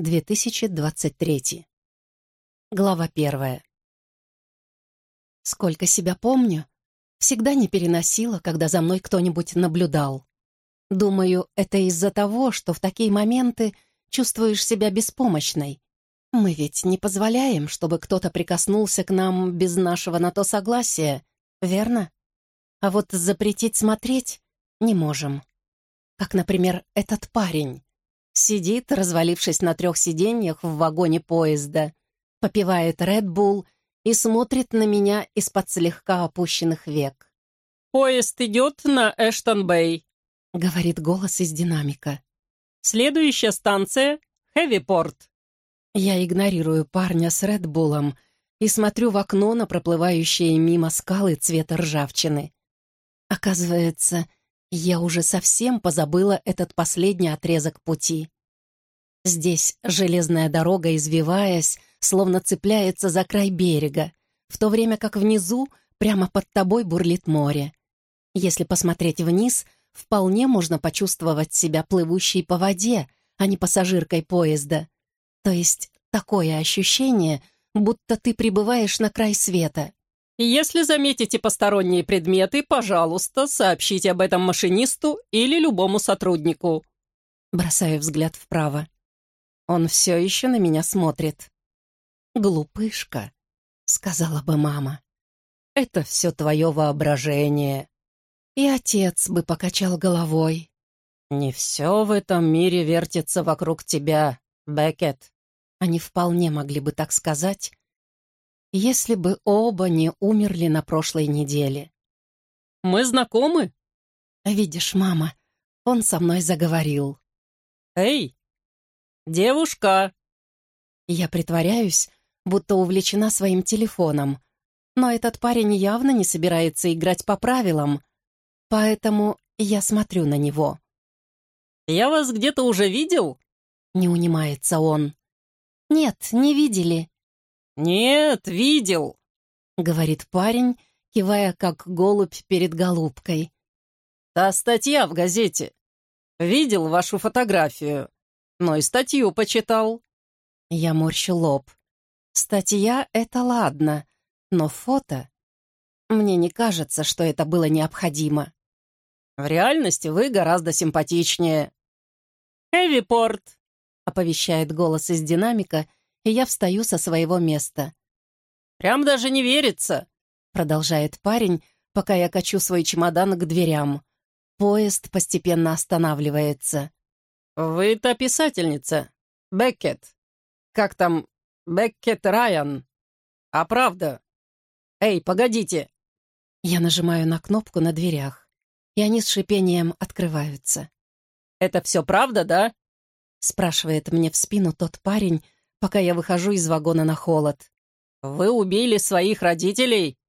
2023. Глава первая. Сколько себя помню, всегда не переносила, когда за мной кто-нибудь наблюдал. Думаю, это из-за того, что в такие моменты чувствуешь себя беспомощной. Мы ведь не позволяем, чтобы кто-то прикоснулся к нам без нашего на то согласия, верно? А вот запретить смотреть не можем. Как, например, этот парень. Сидит, развалившись на трех сиденьях в вагоне поезда, попивает Red Bull и смотрит на меня из-под слегка опущенных век. «Поезд идет на Эштон-Бэй», — говорит голос из динамика. «Следующая станция — Хэвипорт». Я игнорирую парня с Редбулом и смотрю в окно на проплывающие мимо скалы цвета ржавчины. Оказывается, я уже совсем позабыла этот последний отрезок пути. Здесь железная дорога, извиваясь, словно цепляется за край берега, в то время как внизу, прямо под тобой, бурлит море. Если посмотреть вниз, вполне можно почувствовать себя плывущей по воде, а не пассажиркой поезда. То есть такое ощущение, будто ты прибываешь на край света. Если заметите посторонние предметы, пожалуйста, сообщите об этом машинисту или любому сотруднику. Бросаю взгляд вправо. Он все еще на меня смотрит. «Глупышка», — сказала бы мама. «Это все твое воображение». И отец бы покачал головой. «Не все в этом мире вертится вокруг тебя, Беккет». Они вполне могли бы так сказать, если бы оба не умерли на прошлой неделе. «Мы знакомы?» «Видишь, мама, он со мной заговорил». «Эй, девушка!» Я притворяюсь, будто увлечена своим телефоном, но этот парень явно не собирается играть по правилам, поэтому я смотрю на него. «Я вас где-то уже видел?» Не унимается он. «Нет, не видели», «Нет, видел», — говорит парень, кивая как голубь перед голубкой. «Та статья в газете. Видел вашу фотографию, но и статью почитал». Я морщу лоб. Статья — это ладно, но фото... Мне не кажется, что это было необходимо. В реальности вы гораздо симпатичнее. «Эвипорт», — оповещает голос из динамика — и я встаю со своего места. «Прям даже не верится», — продолжает парень, пока я качу свой чемодан к дверям. Поезд постепенно останавливается. «Вы та писательница, Беккет. Как там, Беккет Райан? А правда? Эй, погодите!» Я нажимаю на кнопку на дверях, и они с шипением открываются. «Это все правда, да?» — спрашивает мне в спину тот парень, пока я выхожу из вагона на холод. «Вы убили своих родителей?»